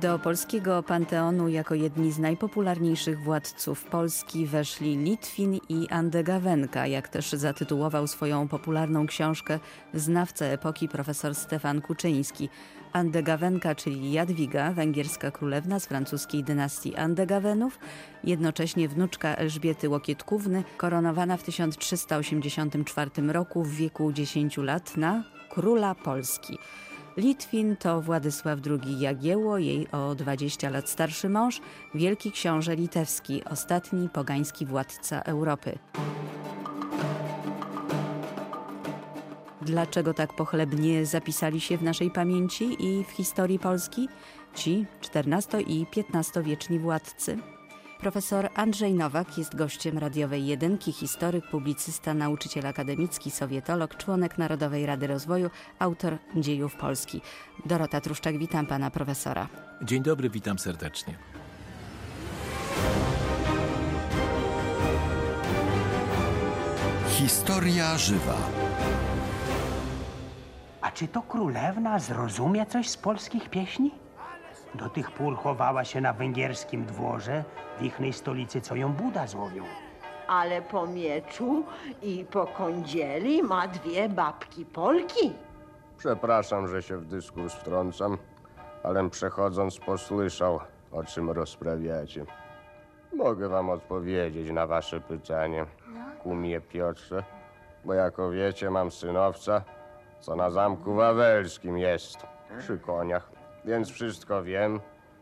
Do polskiego panteonu jako jedni z najpopularniejszych władców Polski weszli Litwin i Andegawenka, jak też zatytułował swoją popularną książkę znawca epoki profesor Stefan Kuczyński. Andegawenka, czyli Jadwiga, węgierska królewna z francuskiej dynastii Andegawenów, jednocześnie wnuczka Elżbiety Łokietkówny, koronowana w 1384 roku w wieku 10 lat na króla Polski. Litwin to Władysław II Jagiełło, jej o 20 lat starszy mąż, wielki książę litewski, ostatni pogański władca Europy. Dlaczego tak pochlebnie zapisali się w naszej pamięci i w historii Polski ci XIV i XV-wieczni władcy? Profesor Andrzej Nowak jest gościem radiowej jedynki, historyk, publicysta, nauczyciel akademicki, sowietolog, członek Narodowej Rady Rozwoju, autor dziejów Polski. Dorota Truszczak, witam pana profesora. Dzień dobry, witam serdecznie. Historia żywa. A czy to królewna zrozumie coś z polskich pieśni? Do tych pól chowała się na węgierskim dworze, w ichnej stolicy, co ją Buda złowił. Ale po mieczu i po kądzieli ma dwie babki Polki. Przepraszam, że się w dyskurs wtrącam, ale przechodząc posłyszał, o czym rozprawiacie. Mogę wam odpowiedzieć na wasze pytanie, kumie Piotrze, bo jako wiecie, mam synowca, co na zamku wawelskim jest, przy koniach, więc wszystko wiem,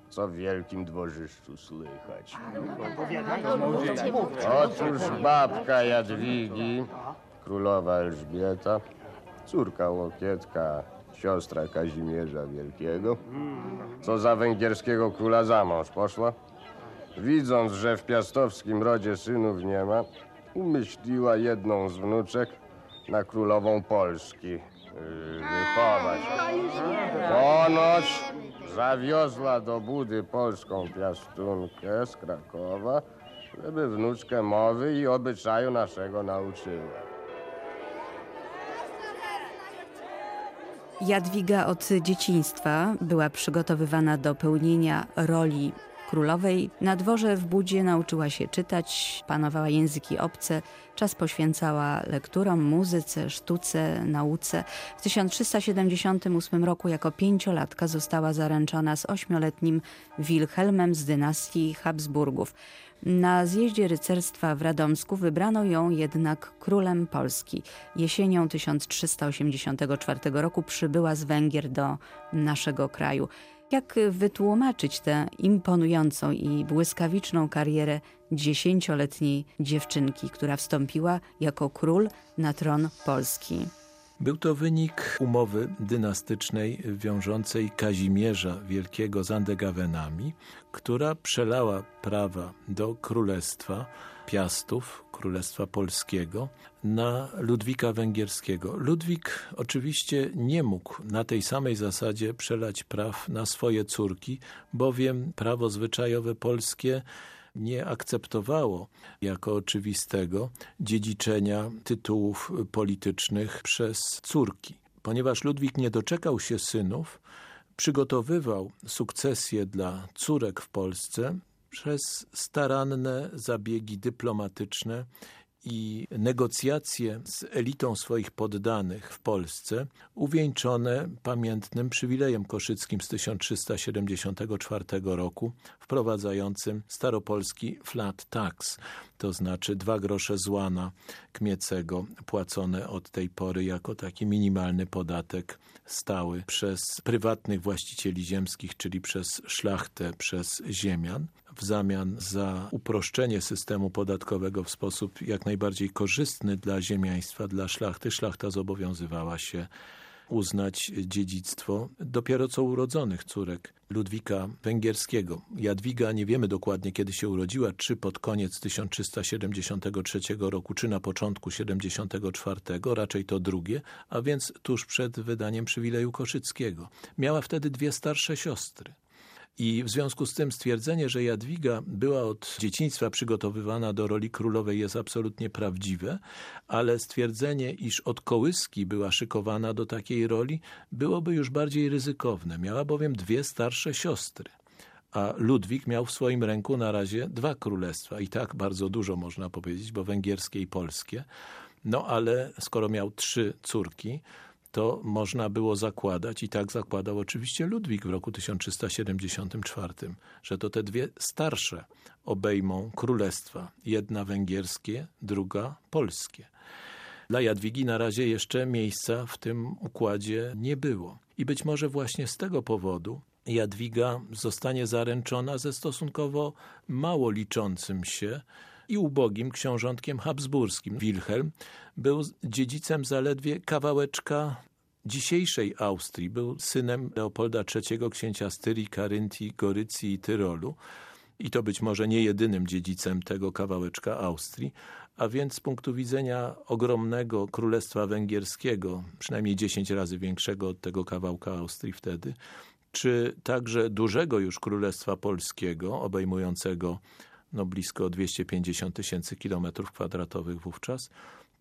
co w wielkim dworzyszczu słychać. Otóż babka Jadwigi, królowa Elżbieta, córka Łokietka, siostra Kazimierza Wielkiego, co za węgierskiego króla za mąż poszła, widząc, że w piastowskim rodzie synów nie ma, umyśliła jedną z wnuczek na królową Polski yy. Ponoć zawiozła do Budy polską piastunkę z Krakowa, żeby wnuczkę mowy i obyczaju naszego nauczyła. Jadwiga od dzieciństwa była przygotowywana do pełnienia roli królowej. Na dworze w Budzie nauczyła się czytać, panowała języki obce, czas poświęcała lekturom, muzyce, sztuce, nauce. W 1378 roku jako pięciolatka została zaręczona z ośmioletnim Wilhelmem z dynastii Habsburgów. Na zjeździe rycerstwa w Radomsku wybrano ją jednak królem Polski. Jesienią 1384 roku przybyła z Węgier do naszego kraju. Jak wytłumaczyć tę imponującą i błyskawiczną karierę dziesięcioletniej dziewczynki, która wstąpiła jako król na tron Polski? Był to wynik umowy dynastycznej wiążącej Kazimierza Wielkiego z Andegawenami, która przelała prawa do królestwa Piastów, Królestwa Polskiego, na Ludwika Węgierskiego. Ludwik oczywiście nie mógł na tej samej zasadzie przelać praw na swoje córki, bowiem prawo zwyczajowe polskie nie akceptowało jako oczywistego dziedziczenia tytułów politycznych przez córki. Ponieważ Ludwik nie doczekał się synów, przygotowywał sukcesję dla córek w Polsce przez staranne zabiegi dyplomatyczne i negocjacje z elitą swoich poddanych w Polsce, uwieńczone pamiętnym przywilejem koszyckim z 1374 roku, wprowadzającym staropolski flat tax, to znaczy dwa grosze złana kmiecego, płacone od tej pory jako taki minimalny podatek stały przez prywatnych właścicieli ziemskich, czyli przez szlachtę, przez ziemian, w zamian za uproszczenie systemu podatkowego w sposób jak najbardziej korzystny dla ziemiaństwa, dla szlachty. Szlachta zobowiązywała się uznać dziedzictwo dopiero co urodzonych córek Ludwika Węgierskiego. Jadwiga nie wiemy dokładnie kiedy się urodziła, czy pod koniec 1373 roku, czy na początku 74, raczej to drugie, a więc tuż przed wydaniem przywileju Koszyckiego. Miała wtedy dwie starsze siostry. I w związku z tym stwierdzenie, że Jadwiga była od dzieciństwa przygotowywana do roli królowej jest absolutnie prawdziwe, ale stwierdzenie, iż od kołyski była szykowana do takiej roli, byłoby już bardziej ryzykowne. Miała bowiem dwie starsze siostry. a Ludwik miał w swoim ręku na razie dwa królestwa i tak bardzo dużo można powiedzieć, bo węgierskie i polskie. No ale skoro miał trzy córki, to można było zakładać, i tak zakładał oczywiście Ludwik w roku 1374, że to te dwie starsze obejmą królestwa. Jedna węgierskie, druga polskie. Dla Jadwigi na razie jeszcze miejsca w tym układzie nie było. I być może właśnie z tego powodu Jadwiga zostanie zaręczona ze stosunkowo mało liczącym się i ubogim książątkiem habsburskim. Wilhelm był dziedzicem zaledwie kawałeczka dzisiejszej Austrii. Był synem Leopolda III, księcia Styrii, Karyntii, Gorycji i Tyrolu. I to być może nie jedynym dziedzicem tego kawałeczka Austrii, a więc z punktu widzenia ogromnego Królestwa Węgierskiego, przynajmniej 10 razy większego od tego kawałka Austrii wtedy, czy także dużego już Królestwa Polskiego, obejmującego no, blisko 250 tysięcy kilometrów kwadratowych wówczas,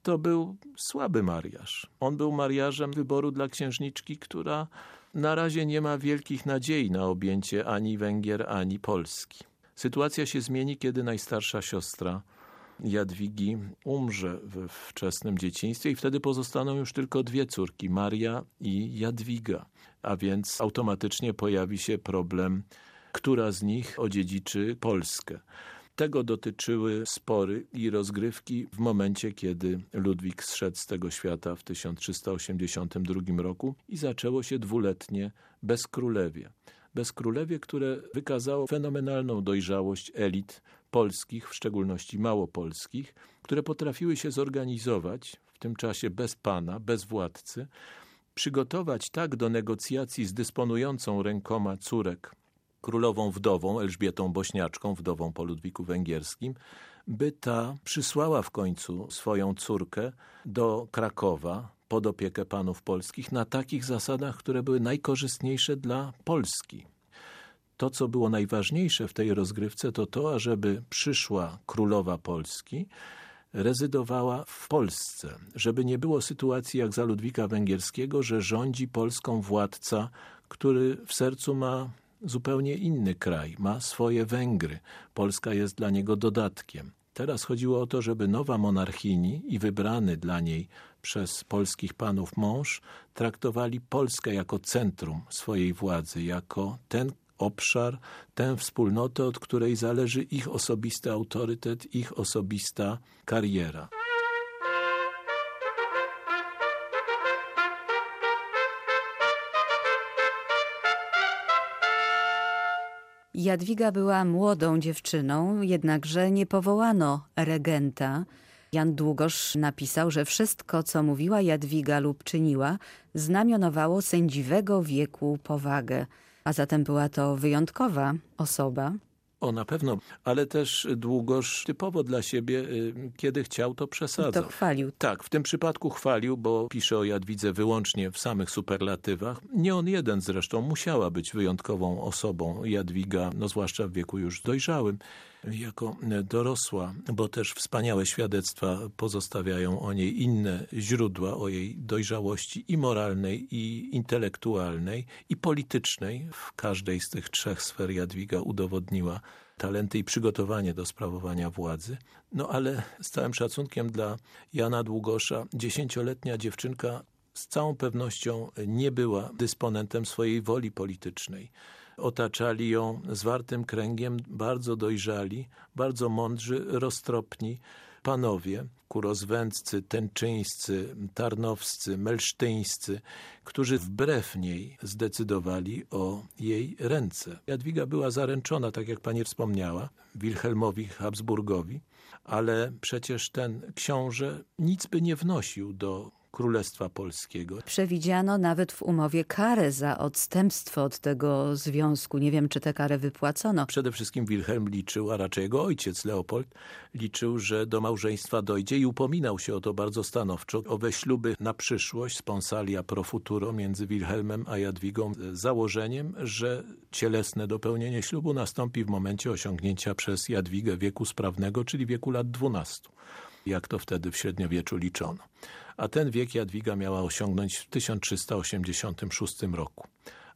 to był słaby mariaż. On był mariażem wyboru dla księżniczki, która na razie nie ma wielkich nadziei na objęcie ani Węgier, ani Polski. Sytuacja się zmieni, kiedy najstarsza siostra Jadwigi umrze we wczesnym dzieciństwie i wtedy pozostaną już tylko dwie córki, Maria i Jadwiga. A więc automatycznie pojawi się problem, która z nich odziedziczy Polskę. Tego dotyczyły spory i rozgrywki w momencie, kiedy Ludwik zszedł z tego świata w 1382 roku i zaczęło się dwuletnie bezkrólewie. Bezkrólewie, które wykazało fenomenalną dojrzałość elit polskich, w szczególności małopolskich, które potrafiły się zorganizować w tym czasie bez pana, bez władcy, przygotować tak do negocjacji z dysponującą rękoma córek królową wdową Elżbietą Bośniaczką, wdową po Ludwiku Węgierskim, by ta przysłała w końcu swoją córkę do Krakowa pod opiekę panów polskich na takich zasadach, które były najkorzystniejsze dla Polski. To, co było najważniejsze w tej rozgrywce, to to, ażeby przyszła królowa Polski rezydowała w Polsce, żeby nie było sytuacji jak za Ludwika Węgierskiego, że rządzi Polską władca, który w sercu ma zupełnie inny kraj, ma swoje Węgry. Polska jest dla niego dodatkiem. Teraz chodziło o to, żeby nowa monarchini i wybrany dla niej przez polskich panów mąż traktowali Polskę jako centrum swojej władzy, jako ten obszar, tę wspólnotę, od której zależy ich osobisty autorytet, ich osobista kariera. Jadwiga była młodą dziewczyną, jednakże nie powołano regenta. Jan Długosz napisał, że wszystko, co mówiła Jadwiga lub czyniła, znamionowało sędziwego wieku powagę. A zatem była to wyjątkowa osoba. O, na pewno, ale też Długosz typowo dla siebie, y, kiedy chciał, to przesadzał. I to chwalił. Tak, w tym przypadku chwalił, bo pisze o Jadwidze wyłącznie w samych superlatywach. Nie on jeden zresztą musiała być wyjątkową osobą Jadwiga, no zwłaszcza w wieku już dojrzałym jako dorosła, bo też wspaniałe świadectwa pozostawiają o niej inne źródła o jej dojrzałości i moralnej, i intelektualnej, i politycznej. W każdej z tych trzech sfer Jadwiga udowodniła talenty i przygotowanie do sprawowania władzy. No ale z całym szacunkiem dla Jana Długosza, dziesięcioletnia dziewczynka z całą pewnością nie była dysponentem swojej woli politycznej otaczali ją zwartym kręgiem bardzo dojrzali, bardzo mądrzy, roztropni panowie, kurozwędcy, tęczyńscy, tarnowscy, melsztyńscy, którzy wbrew niej zdecydowali o jej ręce. Jadwiga była zaręczona, tak jak pani wspomniała, Wilhelmowi Habsburgowi, ale przecież ten książę nic by nie wnosił do Królestwa Polskiego. Przewidziano nawet w umowie karę za odstępstwo od tego związku. Nie wiem, czy tę karę wypłacono. Przede wszystkim Wilhelm liczył, a raczej jego ojciec Leopold liczył, że do małżeństwa dojdzie i upominał się o to bardzo stanowczo. Owe śluby na przyszłość, sponsalia pro futuro między Wilhelmem a Jadwigą z założeniem, że cielesne dopełnienie ślubu nastąpi w momencie osiągnięcia przez Jadwigę wieku sprawnego, czyli wieku lat 12 jak to wtedy w średniowieczu liczono a ten wiek Jadwiga miała osiągnąć w 1386 roku.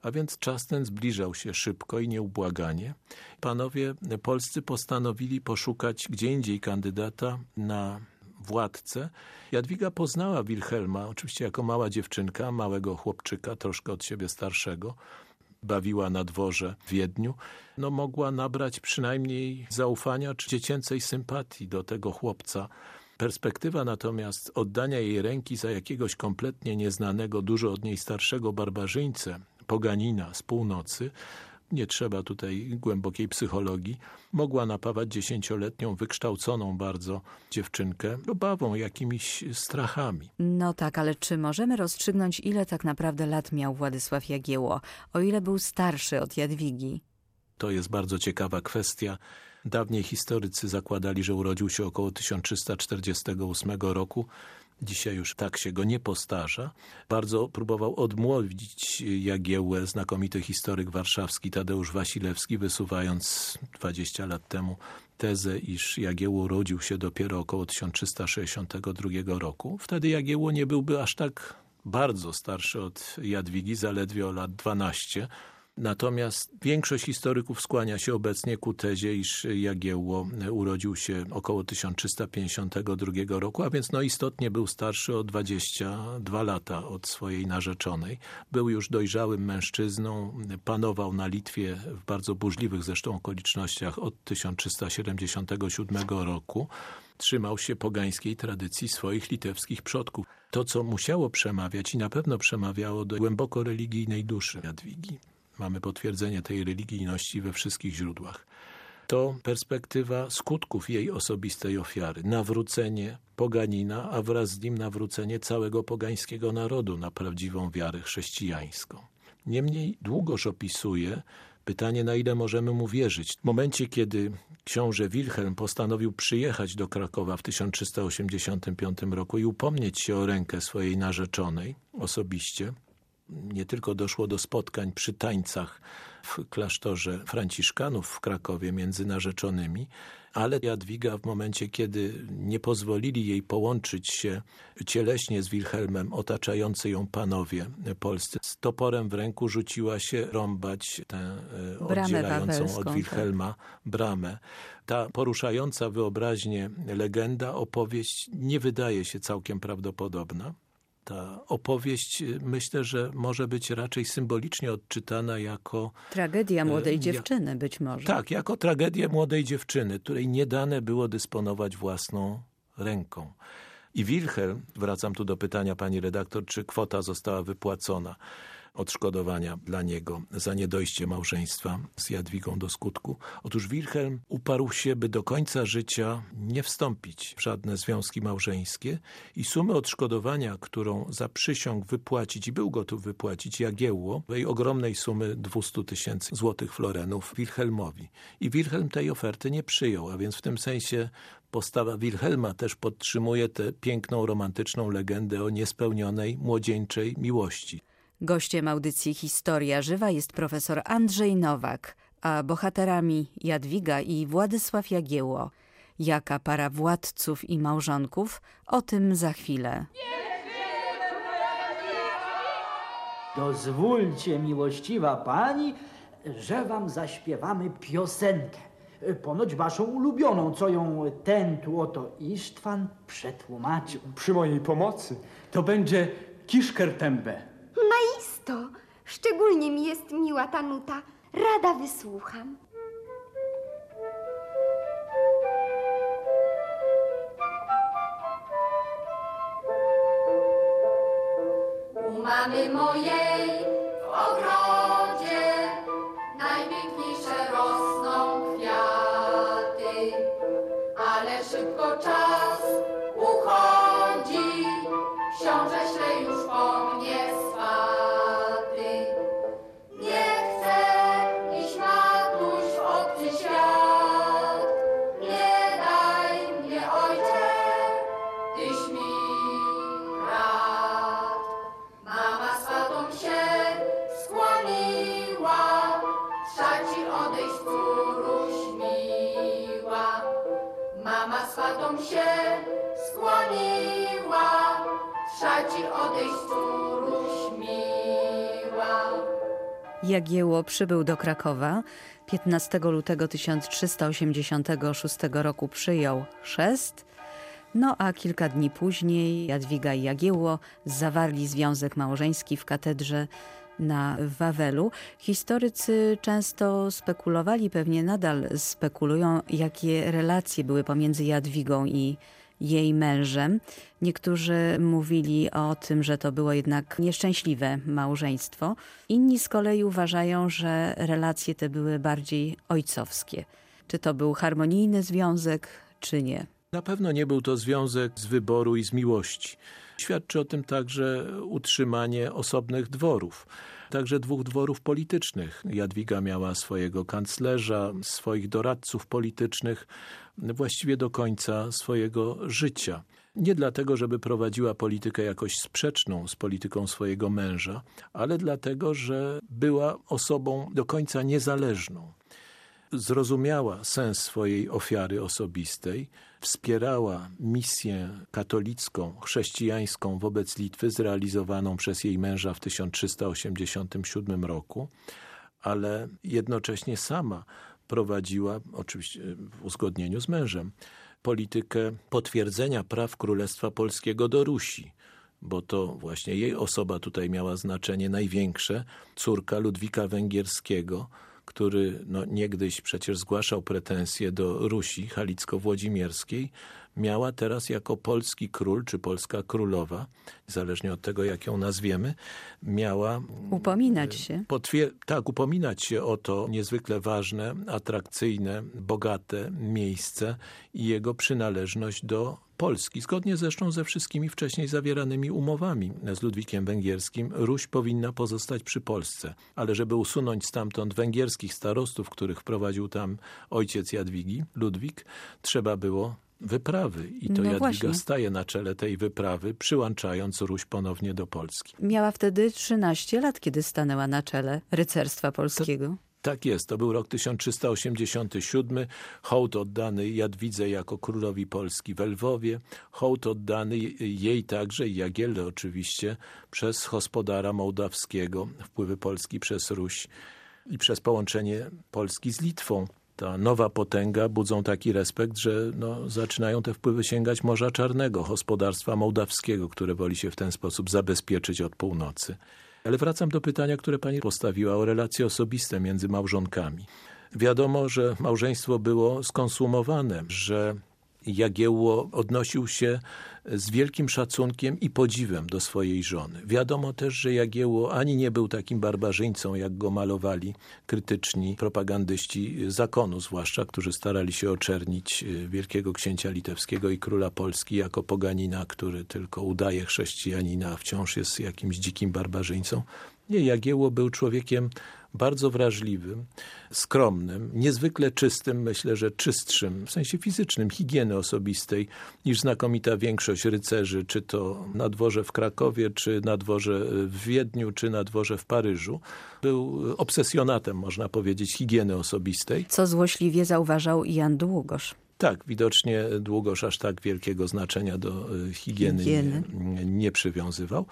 A więc czas ten zbliżał się szybko i nieubłaganie. Panowie polscy postanowili poszukać gdzie indziej kandydata na władcę. Jadwiga poznała Wilhelma, oczywiście jako mała dziewczynka, małego chłopczyka, troszkę od siebie starszego. Bawiła na dworze w Wiedniu. No, mogła nabrać przynajmniej zaufania czy dziecięcej sympatii do tego chłopca. Perspektywa natomiast oddania jej ręki za jakiegoś kompletnie nieznanego, dużo od niej starszego barbarzyńcę, poganina z północy, nie trzeba tutaj głębokiej psychologii, mogła napawać dziesięcioletnią, wykształconą bardzo dziewczynkę obawą, jakimiś strachami. No tak, ale czy możemy rozstrzygnąć, ile tak naprawdę lat miał Władysław Jagiełło, o ile był starszy od Jadwigi? To jest bardzo ciekawa kwestia. Dawniej historycy zakładali, że urodził się około 1348 roku. Dzisiaj już tak się go nie postarza. Bardzo próbował odmłodzić Jagiełłę znakomity historyk warszawski Tadeusz Wasilewski, wysuwając 20 lat temu tezę, iż Jagiełło urodził się dopiero około 1362 roku. Wtedy Jagiełło nie byłby aż tak bardzo starszy od Jadwigi, zaledwie o lat 12 Natomiast większość historyków skłania się obecnie ku tezie, iż Jagiełło urodził się około 1352 roku, a więc no istotnie był starszy o 22 lata od swojej narzeczonej. Był już dojrzałym mężczyzną, panował na Litwie w bardzo burzliwych zresztą okolicznościach od 1377 roku trzymał się pogańskiej tradycji swoich litewskich przodków. To, co musiało przemawiać i na pewno przemawiało do głęboko religijnej duszy Jadwigi mamy potwierdzenie tej religijności we wszystkich źródłach. To perspektywa skutków jej osobistej ofiary, nawrócenie poganina, a wraz z nim nawrócenie całego pogańskiego narodu na prawdziwą wiarę chrześcijańską. Niemniej długoż opisuje pytanie, na ile możemy mu wierzyć. W momencie, kiedy książę Wilhelm postanowił przyjechać do Krakowa w 1385 roku i upomnieć się o rękę swojej narzeczonej osobiście, nie tylko doszło do spotkań przy tańcach w klasztorze Franciszkanów w Krakowie między narzeczonymi, ale Jadwiga w momencie, kiedy nie pozwolili jej połączyć się cieleśnie z Wilhelmem, otaczający ją panowie polscy, z toporem w ręku rzuciła się rąbać tę e, oddzielającą od. Wilhelma tak. bramę. Ta poruszająca wyobraźnię legenda, opowieść nie wydaje się całkiem prawdopodobna ta opowieść y, myślę, że może być raczej symbolicznie odczytana jako... Tragedia młodej jak, dziewczyny być może. Tak, jako tragedię młodej dziewczyny, której nie dane było dysponować własną ręką. I Wilhelm, wracam tu do pytania pani redaktor, czy kwota została wypłacona odszkodowania dla niego za niedojście małżeństwa z Jadwigą do skutku. Otóż Wilhelm uparł się, by do końca życia nie wstąpić w żadne związki małżeńskie i sumę odszkodowania, którą zaprzysiągł wypłacić i był gotów wypłacić Jagiełło, tej ogromnej sumy 200 tysięcy złotych florenów Wilhelmowi. I Wilhelm tej oferty nie przyjął, a więc w tym sensie postawa Wilhelma też podtrzymuje tę piękną, romantyczną legendę o niespełnionej, młodzieńczej miłości. Gościem audycji Historia Żywa jest profesor Andrzej Nowak, a bohaterami Jadwiga i Władysław Jagiełło. Jaka para władców i małżonków? O tym za chwilę. Dozwólcie, miłościwa pani, że wam zaśpiewamy piosenkę. Ponoć waszą ulubioną, co ją ten tu oto Isztwan przetłumaczył. Przy mojej pomocy to będzie Kiszkertembe. Maisto, szczególnie mi jest miła ta nuta. Rada wysłucham. U mamy mojej w ogrodzie Jagiełło przybył do Krakowa. 15 lutego 1386 roku przyjął chrzest. No a kilka dni później Jadwiga i Jagiełło zawarli związek małżeński w katedrze na Wawelu. Historycy często spekulowali, pewnie nadal spekulują, jakie relacje były pomiędzy Jadwigą i jej mężem. Niektórzy mówili o tym, że to było jednak nieszczęśliwe małżeństwo. Inni z kolei uważają, że relacje te były bardziej ojcowskie. Czy to był harmonijny związek, czy nie? Na pewno nie był to związek z wyboru i z miłości. Świadczy o tym także utrzymanie osobnych dworów także dwóch dworów politycznych. Jadwiga miała swojego kanclerza, swoich doradców politycznych właściwie do końca swojego życia. Nie dlatego, żeby prowadziła politykę jakoś sprzeczną z polityką swojego męża, ale dlatego, że była osobą do końca niezależną zrozumiała sens swojej ofiary osobistej, wspierała misję katolicką, chrześcijańską wobec Litwy zrealizowaną przez jej męża w 1387 roku, ale jednocześnie sama prowadziła, oczywiście w uzgodnieniu z mężem, politykę potwierdzenia praw Królestwa Polskiego do Rusi bo to właśnie jej osoba tutaj miała znaczenie największe, córka Ludwika Węgierskiego, który no, niegdyś przecież zgłaszał pretensje do Rusi halicko-włodzimierskiej, miała teraz jako polski król czy polska królowa, zależnie od tego jak ją nazwiemy, miała upominać się. tak, upominać się o to niezwykle ważne, atrakcyjne, bogate miejsce i jego przynależność do Polski, zgodnie zresztą ze wszystkimi wcześniej zawieranymi umowami z Ludwikiem Węgierskim, Ruś powinna pozostać przy Polsce. Ale żeby usunąć stamtąd węgierskich starostów, których wprowadził tam ojciec Jadwigi, Ludwik, trzeba było wyprawy i to no Jadwiga właśnie. staje na czele tej wyprawy, przyłączając Ruś ponownie do Polski. Miała wtedy 13 lat, kiedy stanęła na czele rycerstwa polskiego. To... Tak jest, to był rok 1387, hołd oddany Jadwidze jako królowi Polski w Lwowie, hołd oddany jej także i Jagielle oczywiście przez gospodara mołdawskiego, wpływy Polski przez Ruś i przez połączenie Polski z Litwą. Ta nowa potęga budzą taki respekt, że no, zaczynają te wpływy sięgać Morza Czarnego, gospodarstwa mołdawskiego, które woli się w ten sposób zabezpieczyć od północy. Ale wracam do pytania, które pani postawiła o relacje osobiste między małżonkami. Wiadomo, że małżeństwo było skonsumowane, że Jagiełło odnosił się z wielkim szacunkiem i podziwem do swojej żony. Wiadomo też, że Jagiełło ani nie był takim barbarzyńcą, jak go malowali krytyczni propagandyści zakonu, zwłaszcza, którzy starali się oczernić e, wielkiego księcia litewskiego i króla Polski jako poganina, który tylko udaje chrześcijanina, a wciąż jest jakimś dzikim barbarzyńcą. Nie, Jagiełło był człowiekiem bardzo wrażliwym, skromnym, niezwykle czystym, myślę, że czystszym w sensie fizycznym, higieny osobistej niż znakomita większość rycerzy, czy to na dworze w Krakowie, czy na dworze w Wiedniu, czy na dworze w Paryżu. Był obsesjonatem, można powiedzieć, higieny osobistej. Co złośliwie zauważał Jan Długosz. Tak, widocznie Długosz aż tak wielkiego znaczenia do e, higieny, higieny. Nie, nie przywiązywał.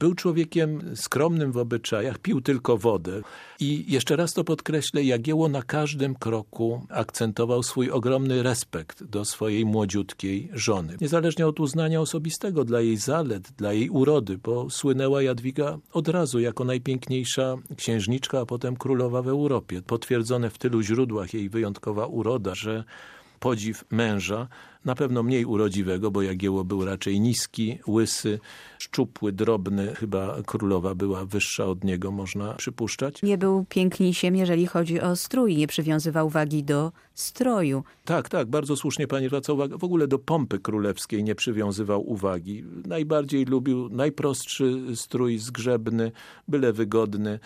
Był człowiekiem skromnym w obyczajach, pił tylko wodę. I jeszcze raz to podkreślę, Jagiełło na każdym kroku akcentował swój ogromny respekt do swojej młodziutkiej żony. Niezależnie od uznania osobistego dla jej zalet, dla jej urody, bo słynęła Jadwiga od razu jako najpiękniejsza księżniczka, a potem królowa w Europie. Potwierdzone w tylu źródłach jej wyjątkowa uroda, że podziw męża, na pewno mniej urodziwego, bo Jagiełło był raczej niski, łysy, szczupły, drobny. Chyba królowa była wyższa od niego, można przypuszczać. Nie był pięknisiem, jeżeli chodzi o strój. Nie przywiązywał wagi do stroju. Tak, tak, bardzo słusznie pani zwraca uwagę. W ogóle do pompy królewskiej nie przywiązywał uwagi. Najbardziej lubił najprostszy strój zgrzebny, byle wygodny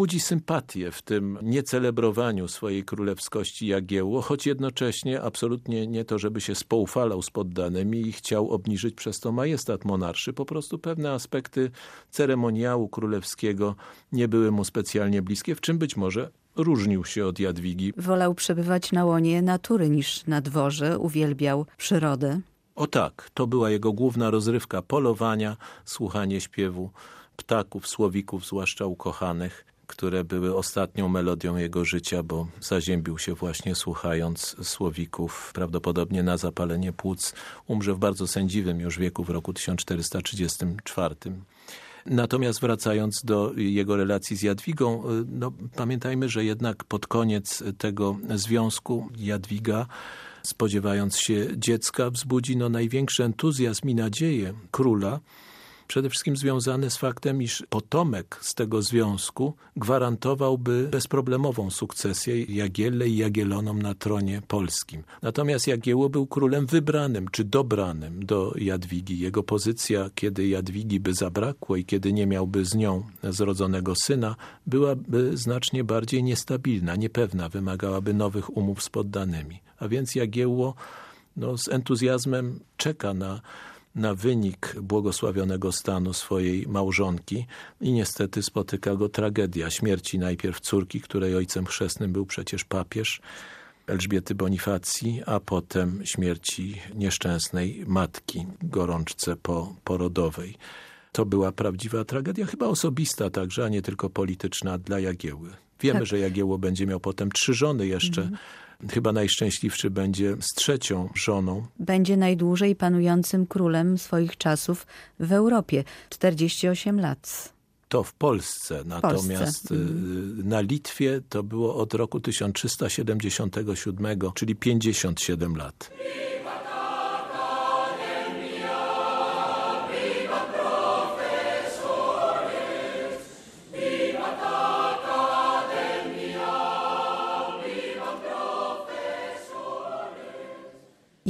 budzi sympatię w tym niecelebrowaniu swojej królewskości Jagiełło, choć jednocześnie absolutnie nie to, żeby się spoufalał z poddanymi i chciał obniżyć przez to majestat monarszy. Po prostu pewne aspekty ceremoniału królewskiego nie były mu specjalnie bliskie, w czym być może różnił się od Jadwigi. Wolał przebywać na łonie natury niż na dworze, uwielbiał przyrodę. O tak, to była jego główna rozrywka polowania, słuchanie śpiewu ptaków, słowików, zwłaszcza ukochanych które były ostatnią melodią jego życia, bo zaziębił się właśnie słuchając słowików, prawdopodobnie na zapalenie płuc. Umrze w bardzo sędziwym już wieku w roku 1434. Natomiast wracając do jego relacji z Jadwigą, no, pamiętajmy, że jednak pod koniec tego związku Jadwiga spodziewając się dziecka, wzbudzi no, największy entuzjazm i nadzieję króla, przede wszystkim związane z faktem, iż potomek z tego związku gwarantowałby bezproblemową sukcesję Jagielle i Jagielonom na tronie polskim. Natomiast Jagiełło był królem wybranym czy dobranym do Jadwigi. Jego pozycja, kiedy Jadwigi by zabrakło i kiedy nie miałby z nią zrodzonego syna, byłaby znacznie bardziej niestabilna, niepewna, wymagałaby nowych umów z poddanymi. A więc Jagiełło no, z entuzjazmem czeka na na wynik błogosławionego stanu swojej małżonki i niestety spotyka go tragedia śmierci najpierw córki, której ojcem chrzestnym był przecież papież Elżbiety Bonifacji, a potem śmierci nieszczęsnej matki gorączce po porodowej. To była prawdziwa tragedia, chyba osobista także, a nie tylko polityczna dla Jagieły. Wiemy, tak. że Jagiełło będzie miał potem trzy żony jeszcze, mm chyba najszczęśliwszy będzie z trzecią żoną. Będzie najdłużej panującym królem swoich czasów w Europie 48 lat. To w Polsce, natomiast Polsce. Mhm. na Litwie to było od roku 1377, czyli 57 lat.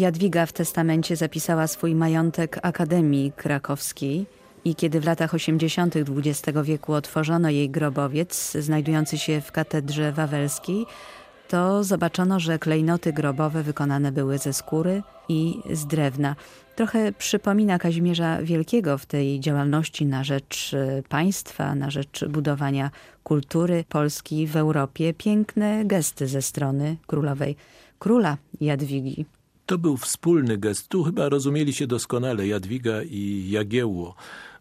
Jadwiga w testamencie zapisała swój majątek Akademii Krakowskiej i kiedy w latach 80. XX wieku otworzono jej grobowiec znajdujący się w katedrze wawelskiej, to zobaczono, że klejnoty grobowe wykonane były ze skóry i z drewna. Trochę przypomina Kazimierza Wielkiego w tej działalności na rzecz e, państwa, na rzecz budowania kultury Polski w Europie. Piękne gesty ze strony królowej, króla Jadwigi. To był wspólny gest. Tu chyba rozumieli się doskonale Jadwiga i Jagiełło,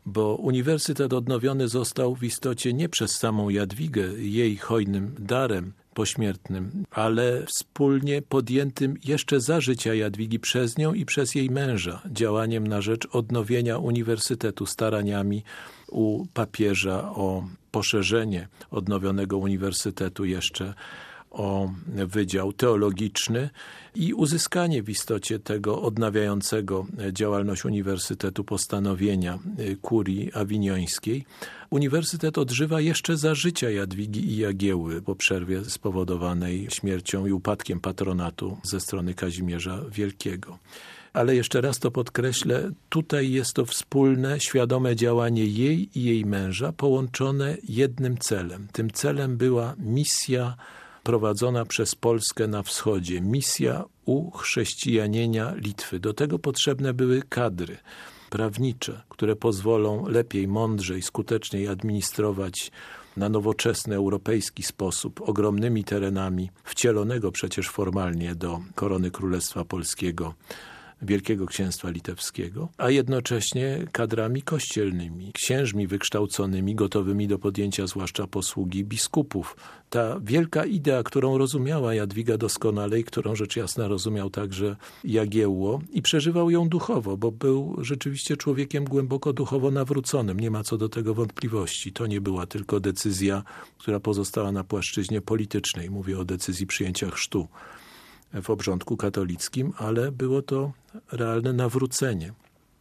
bo uniwersytet odnowiony został w istocie nie przez samą Jadwigę, jej hojnym darem pośmiertnym, ale wspólnie podjętym jeszcze za życia Jadwigi przez nią i przez jej męża, działaniem na rzecz odnowienia uniwersytetu, staraniami u papieża o poszerzenie odnowionego uniwersytetu jeszcze o Wydział Teologiczny i uzyskanie w istocie tego odnawiającego działalność Uniwersytetu postanowienia y, kurii awiniońskiej. Uniwersytet odżywa jeszcze za życia Jadwigi i Jagieły po przerwie spowodowanej śmiercią i upadkiem patronatu ze strony Kazimierza Wielkiego. Ale jeszcze raz to podkreślę, tutaj jest to wspólne, świadome działanie jej i jej męża połączone jednym celem. Tym celem była misja prowadzona przez Polskę na wschodzie, misja uchrześcijanienia Litwy. Do tego potrzebne były kadry prawnicze, które pozwolą lepiej, mądrzej, skuteczniej administrować na nowoczesny europejski sposób, ogromnymi terenami, wcielonego przecież formalnie do korony Królestwa Polskiego Wielkiego Księstwa Litewskiego, a jednocześnie kadrami kościelnymi, księżmi wykształconymi, gotowymi do podjęcia zwłaszcza posługi biskupów. Ta wielka idea, którą rozumiała Jadwiga doskonale i którą rzecz jasna rozumiał także Jagiełło i przeżywał ją duchowo, bo był rzeczywiście człowiekiem głęboko duchowo nawróconym. Nie ma co do tego wątpliwości. To nie była tylko decyzja, która pozostała na płaszczyźnie politycznej. Mówię o decyzji przyjęcia chrztu w obrządku katolickim, ale było to realne nawrócenie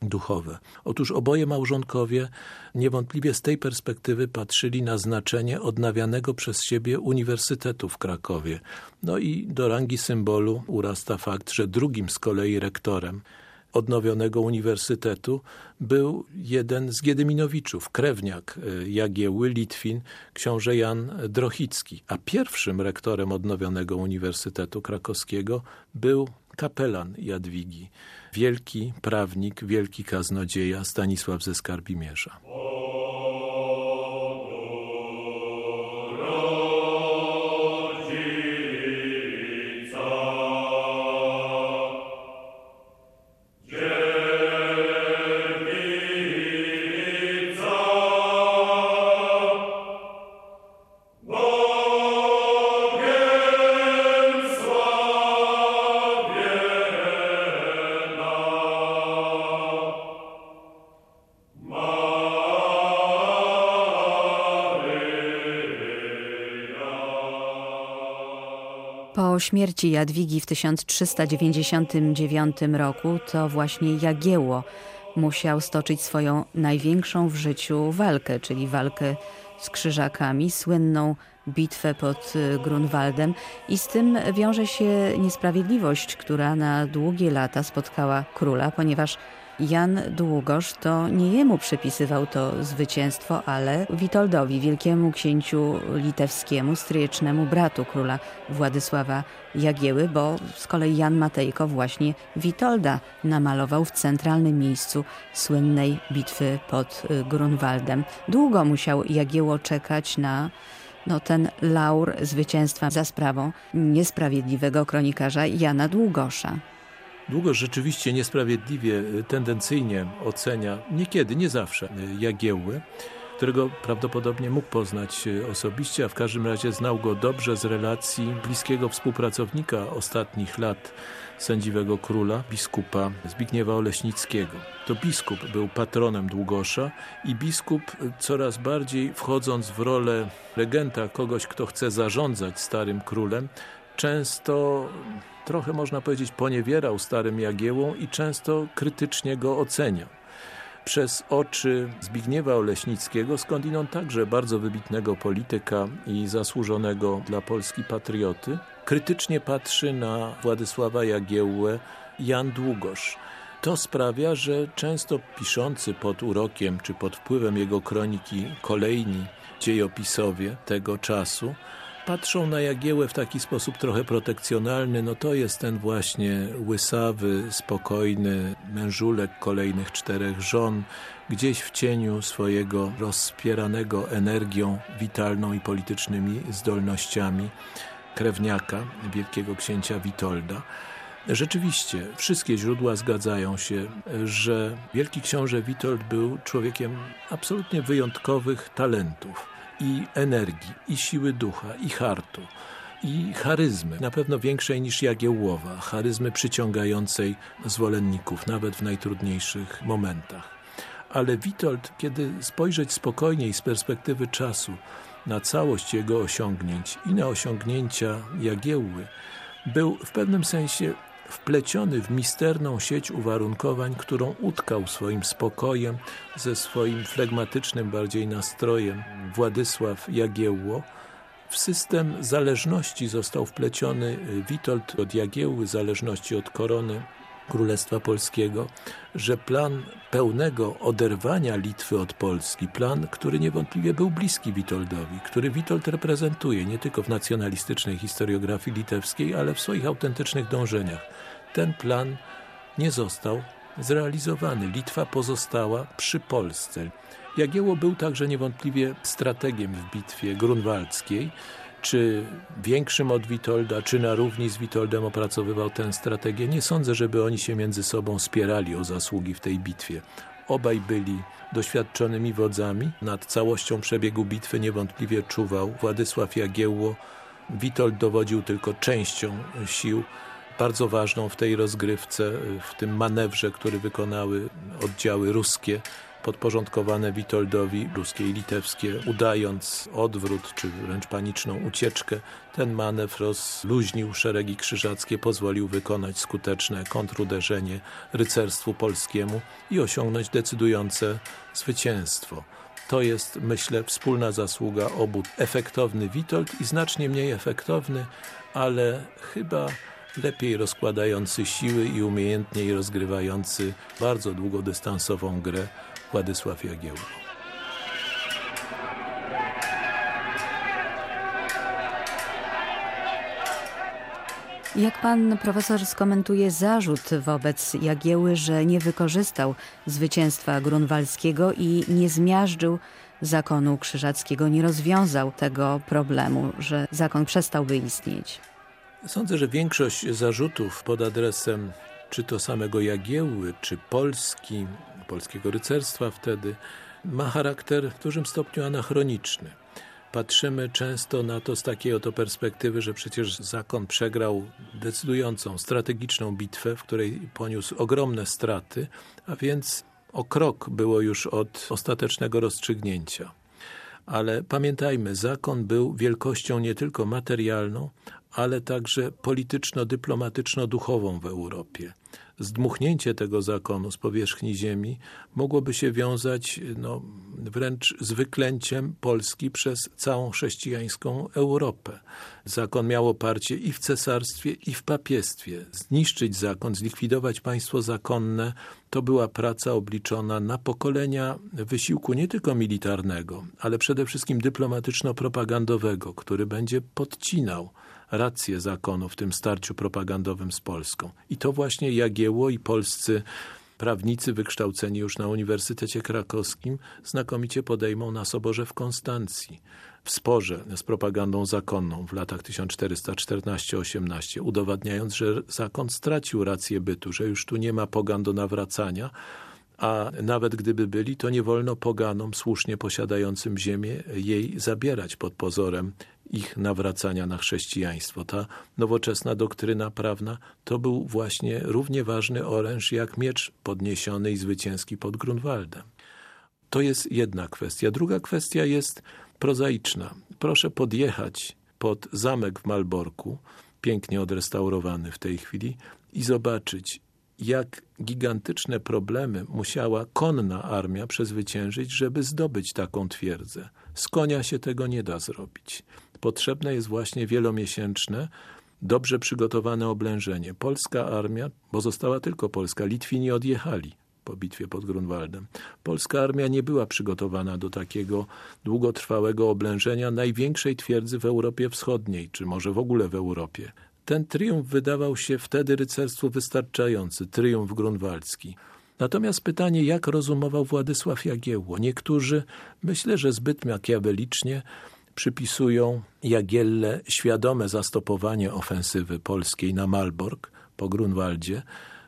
duchowe. Otóż oboje małżonkowie niewątpliwie z tej perspektywy patrzyli na znaczenie odnawianego przez siebie Uniwersytetu w Krakowie. No i do rangi symbolu urasta fakt, że drugim z kolei rektorem odnowionego uniwersytetu był jeden z Giedyminowiczów, krewniak e, Jagieły, Litwin, książę Jan Drochicki. A pierwszym rektorem odnowionego Uniwersytetu Krakowskiego był kapelan Jadwigi, wielki prawnik, wielki kaznodzieja Stanisław ze Skarbimierza. Śmierci Jadwigi w 1399 roku to właśnie Jagiełło musiał stoczyć swoją największą w życiu walkę, czyli walkę z krzyżakami, słynną bitwę pod y, Grunwaldem. I z tym wiąże się niesprawiedliwość, która na długie lata spotkała króla, ponieważ Jan Długosz to nie jemu przypisywał to zwycięstwo, ale Witoldowi, wielkiemu księciu litewskiemu, stryjecznemu bratu króla Władysława Jagieły, bo z kolei Jan Matejko właśnie Witolda namalował w centralnym miejscu słynnej bitwy pod y, Grunwaldem. Długo musiał Jagieło czekać na no, ten laur zwycięstwa za sprawą niesprawiedliwego kronikarza Jana Długosza. Długo rzeczywiście niesprawiedliwie, tendencyjnie ocenia, niekiedy, nie zawsze, Jagiełły, którego prawdopodobnie mógł poznać osobiście, a w każdym razie znał go dobrze z relacji bliskiego współpracownika ostatnich lat sędziwego króla, biskupa Zbigniewa Oleśnickiego. To biskup był patronem Długosza i biskup coraz bardziej wchodząc w rolę regenta, kogoś, kto chce zarządzać starym królem, często trochę można powiedzieć poniewierał starym Jagiełą i często krytycznie go oceniał. Przez oczy Zbigniewa Oleśnickiego, skądinąd także bardzo wybitnego polityka i zasłużonego dla Polski patrioty, krytycznie patrzy na Władysława Jagiełłę Jan Długosz. To sprawia, że często piszący pod urokiem czy pod wpływem jego kroniki kolejni dziejopisowie tego czasu patrzą na Jagiełę w taki sposób trochę protekcjonalny, no to jest ten właśnie łysawy, spokojny mężulek kolejnych czterech żon, gdzieś w cieniu swojego rozpieranego energią witalną i politycznymi zdolnościami krewniaka wielkiego księcia Witolda. Rzeczywiście, wszystkie źródła zgadzają się, że wielki książę Witold był człowiekiem absolutnie wyjątkowych talentów i energii, i siły ducha, i hartu, i charyzmy, na pewno większej niż Jagiełłowa, charyzmy przyciągającej zwolenników, nawet w najtrudniejszych momentach. Ale Witold, kiedy spojrzeć spokojniej z perspektywy czasu na całość jego osiągnięć i na osiągnięcia Jagiełły, był w pewnym sensie wpleciony w misterną sieć uwarunkowań, którą utkał swoim spokojem, ze swoim flegmatycznym bardziej nastrojem Władysław Jagiełło. W system zależności został wpleciony Witold od Jagiełły, zależności od korony Królestwa Polskiego, że plan pełnego oderwania Litwy od Polski, plan, który niewątpliwie był bliski Witoldowi, który Witold reprezentuje nie tylko w nacjonalistycznej historiografii litewskiej, ale w swoich autentycznych dążeniach. Ten plan nie został zrealizowany. Litwa pozostała przy Polsce. Jagiełło był także niewątpliwie strategiem w bitwie grunwaldzkiej, czy większym od Witolda, czy na równi z Witoldem opracowywał tę strategię. Nie sądzę, żeby oni się między sobą spierali o zasługi w tej bitwie. Obaj byli doświadczonymi wodzami. Nad całością przebiegu bitwy niewątpliwie czuwał Władysław Jagiełło. Witold dowodził tylko częścią sił, bardzo ważną w tej rozgrywce, w tym manewrze, który wykonały oddziały ruskie podporządkowane Witoldowi, ruskie i litewskie, udając odwrót czy wręcz paniczną ucieczkę. Ten manewr rozluźnił szeregi krzyżackie, pozwolił wykonać skuteczne kontruderzenie rycerstwu polskiemu i osiągnąć decydujące zwycięstwo. To jest, myślę, wspólna zasługa obu. Efektowny Witold i znacznie mniej efektowny, ale chyba lepiej rozkładający siły i umiejętniej rozgrywający bardzo długodystansową grę Władysław Jagiełło. Jak pan profesor skomentuje zarzut wobec Jagieły, że nie wykorzystał zwycięstwa grunwaldzkiego i nie zmiażdżył zakonu krzyżackiego, nie rozwiązał tego problemu, że zakon przestałby istnieć? Sądzę, że większość zarzutów pod adresem czy to samego Jagiełły, czy Polski, polskiego rycerstwa wtedy, ma charakter w dużym stopniu anachroniczny. Patrzymy często na to z takiej oto perspektywy, że przecież zakon przegrał decydującą, strategiczną bitwę, w której poniósł ogromne straty, a więc o krok było już od ostatecznego rozstrzygnięcia. Ale pamiętajmy, zakon był wielkością nie tylko materialną, ale także polityczno-dyplomatyczno-duchową w Europie. Zdmuchnięcie tego zakonu z powierzchni ziemi mogłoby się wiązać no, wręcz z wyklęciem Polski przez całą chrześcijańską Europę. Zakon miał oparcie i w cesarstwie, i w papiestwie. Zniszczyć zakon, zlikwidować państwo zakonne, to była praca obliczona na pokolenia wysiłku nie tylko militarnego, ale przede wszystkim dyplomatyczno-propagandowego, który będzie podcinał rację zakonu w tym starciu propagandowym z Polską. I to właśnie Jagiełło i polscy prawnicy wykształceni już na Uniwersytecie Krakowskim znakomicie podejmą na Soborze w Konstancji. W sporze z propagandą zakonną w latach 1414-18, udowadniając, że zakon stracił rację bytu, że już tu nie ma pogan do nawracania, a nawet gdyby byli, to nie wolno poganom słusznie posiadającym ziemię jej zabierać pod pozorem ich nawracania na chrześcijaństwo. Ta nowoczesna doktryna prawna to był właśnie równie ważny oręż jak miecz podniesiony i zwycięski pod Grunwaldem. To jest jedna kwestia. Druga kwestia jest prozaiczna. Proszę podjechać pod zamek w Malborku, pięknie odrestaurowany w tej chwili, i zobaczyć, jak gigantyczne problemy musiała konna armia przezwyciężyć, żeby zdobyć taką twierdzę. Z konia się tego nie da zrobić. Potrzebne jest właśnie wielomiesięczne, dobrze przygotowane oblężenie. Polska armia, bo została tylko Polska, Litwini odjechali po bitwie pod Grunwaldem. Polska armia nie była przygotowana do takiego długotrwałego oblężenia największej twierdzy w Europie Wschodniej, czy może w ogóle w Europie. Ten triumf wydawał się wtedy rycerstwu wystarczający, triumf grunwaldzki. Natomiast pytanie, jak rozumował Władysław Jagiełło? Niektórzy, myślę, że zbyt makiawelicznie, przypisują Jagielle świadome zastopowanie ofensywy polskiej na Malbork po Grunwaldzie,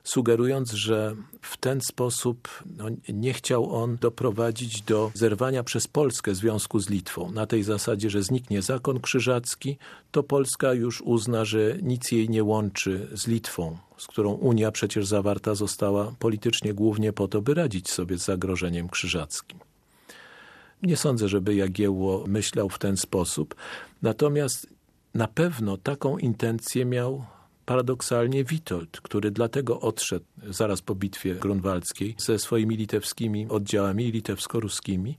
sugerując, że w ten sposób no, nie chciał on doprowadzić do zerwania przez Polskę związku z Litwą. Na tej zasadzie, że zniknie zakon krzyżacki, to Polska już uzna, że nic jej nie łączy z Litwą, z którą Unia przecież zawarta została politycznie głównie po to, by radzić sobie z zagrożeniem krzyżackim. Nie sądzę, żeby Jagiełło myślał w ten sposób, natomiast na pewno taką intencję miał paradoksalnie Witold, który dlatego odszedł zaraz po bitwie grunwaldzkiej ze swoimi litewskimi oddziałami litewsko-ruskimi,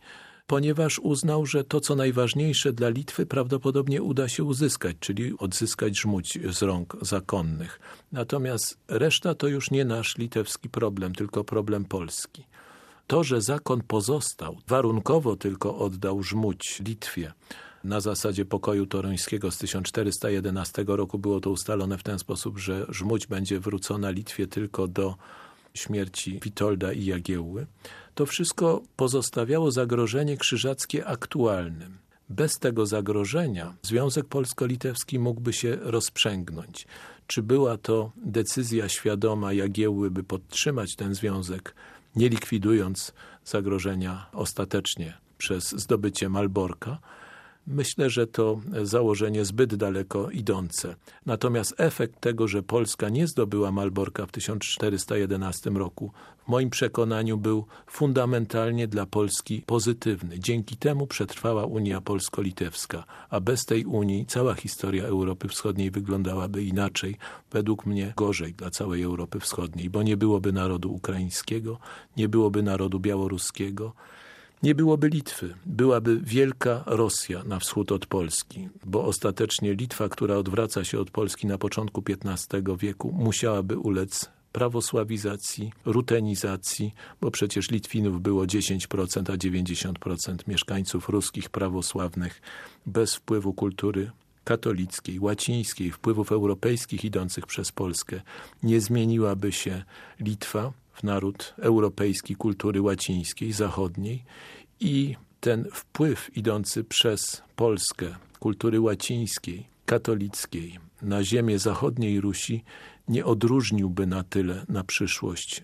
ponieważ uznał, że to, co najważniejsze dla Litwy, prawdopodobnie uda się uzyskać, czyli odzyskać żmudź z rąk zakonnych. Natomiast reszta to już nie nasz litewski problem, tylko problem polski. To, że zakon pozostał, warunkowo tylko oddał żmudź Litwie, na zasadzie pokoju toruńskiego z 1411 roku było to ustalone w ten sposób, że żmudź będzie wrócona Litwie tylko do śmierci Witolda i Jagiełły. To wszystko pozostawiało zagrożenie krzyżackie aktualnym. Bez tego zagrożenia Związek Polsko-Litewski mógłby się rozprzęgnąć. Czy była to decyzja świadoma Jagiełły, by podtrzymać ten związek, nie likwidując zagrożenia ostatecznie przez zdobycie Malborka? Myślę, że to założenie zbyt daleko idące. Natomiast efekt tego, że Polska nie zdobyła Malborka w 1411 roku, w moim przekonaniu był fundamentalnie dla Polski pozytywny. Dzięki temu przetrwała Unia Polsko-Litewska, a bez tej Unii cała historia Europy Wschodniej wyglądałaby inaczej, według mnie gorzej dla całej Europy Wschodniej, bo nie byłoby narodu ukraińskiego, nie byłoby narodu białoruskiego, nie byłoby Litwy, byłaby wielka Rosja na wschód od Polski, bo ostatecznie Litwa, która odwraca się od Polski na początku XV wieku, musiałaby ulec prawosławizacji, rutenizacji, bo przecież Litwinów było 10%, a 90% mieszkańców ruskich prawosławnych bez wpływu kultury katolickiej, łacińskiej, wpływów europejskich idących przez Polskę. Nie zmieniłaby się Litwa, naród europejski kultury łacińskiej, zachodniej i ten wpływ idący przez Polskę kultury łacińskiej, katolickiej na ziemię zachodniej Rusi nie odróżniłby na tyle na przyszłość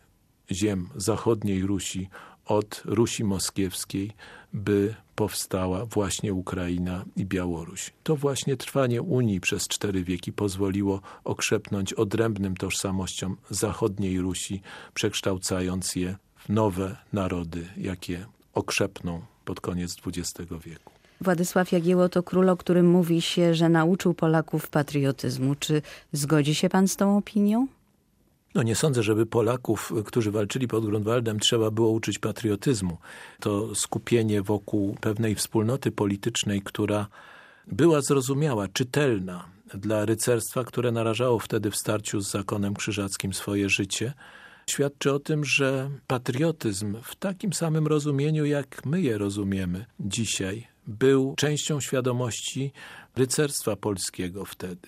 ziem zachodniej Rusi od Rusi Moskiewskiej, by powstała właśnie Ukraina i Białoruś. To właśnie trwanie Unii przez cztery wieki pozwoliło okrzepnąć odrębnym tożsamościom zachodniej Rusi, przekształcając je w nowe narody, jakie okrzepną pod koniec XX wieku. Władysław Jagiełło to król, o którym mówi się, że nauczył Polaków patriotyzmu. Czy zgodzi się pan z tą opinią? No nie sądzę, żeby Polaków, którzy walczyli pod Grunwaldem, trzeba było uczyć patriotyzmu. To skupienie wokół pewnej wspólnoty politycznej, która była zrozumiała, czytelna dla rycerstwa, które narażało wtedy w starciu z zakonem krzyżackim swoje życie, świadczy o tym, że patriotyzm w takim samym rozumieniu, jak my je rozumiemy dzisiaj, był częścią świadomości rycerstwa polskiego wtedy.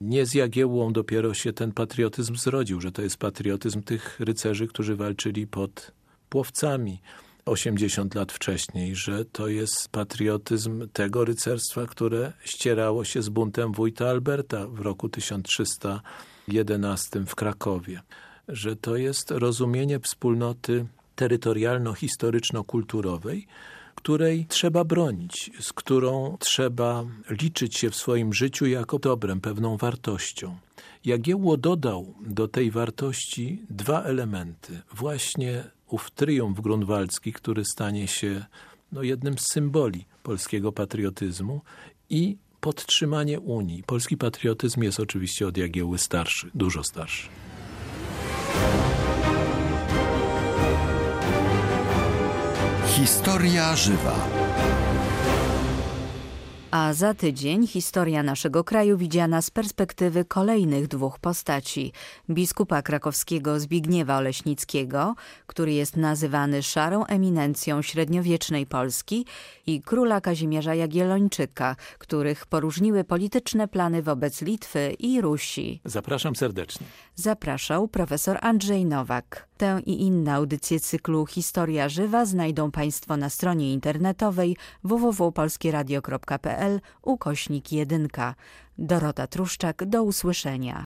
Nie z Jagiełłą dopiero się ten patriotyzm zrodził, że to jest patriotyzm tych rycerzy, którzy walczyli pod Płowcami 80 lat wcześniej, że to jest patriotyzm tego rycerstwa, które ścierało się z buntem wójta Alberta w roku 1311 w Krakowie. Że to jest rozumienie wspólnoty terytorialno-historyczno-kulturowej, której trzeba bronić, z którą trzeba liczyć się w swoim życiu jako dobrem, pewną wartością. Jagiełło dodał do tej wartości dwa elementy. Właśnie ów triumf grunwaldzki, który stanie się no, jednym z symboli polskiego patriotyzmu i podtrzymanie Unii. Polski patriotyzm jest oczywiście od Jagiełły starszy, dużo starszy. Historia żywa. A za tydzień historia naszego kraju widziana z perspektywy kolejnych dwóch postaci. Biskupa krakowskiego Zbigniewa Oleśnickiego, który jest nazywany szarą eminencją średniowiecznej Polski i króla Kazimierza Jagiellończyka, których poróżniły polityczne plany wobec Litwy i Rusi. Zapraszam serdecznie. Zapraszał profesor Andrzej Nowak. Tę i inne audycje cyklu Historia Żywa znajdą Państwo na stronie internetowej www.polskieradio.pl ukośnik 1. Dorota Truszczak, do usłyszenia.